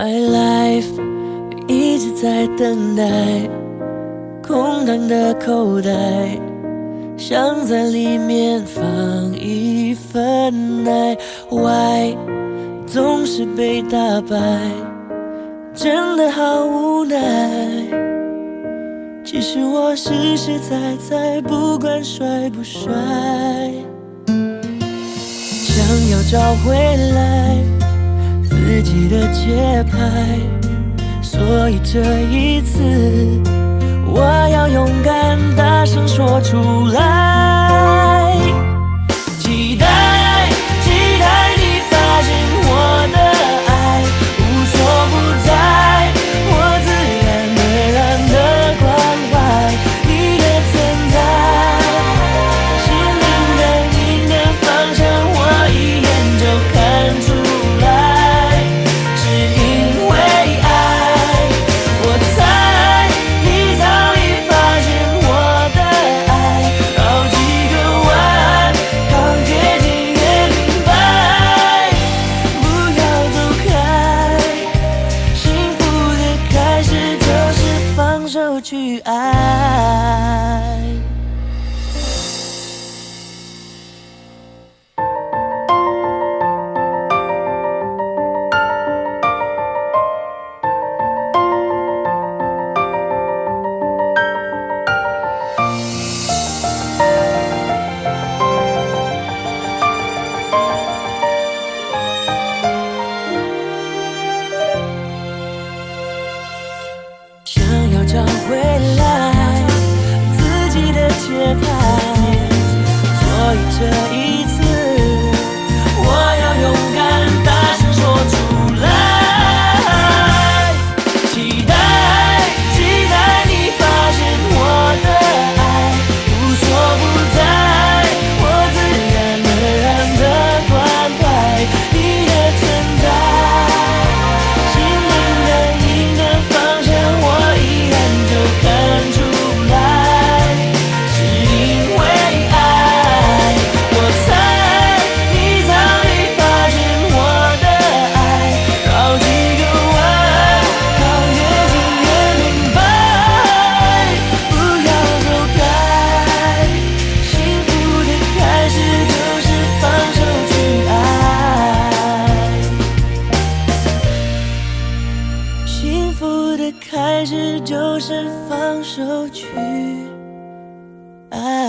my life 一直在等待空荡的口袋想在里面放一份爱。Why 总是被打败真的好无奈。其实我实实在在不管帅不帅想要找回来。节拍，所以这一次我要勇敢大。去爱这一。开始就是放手去爱。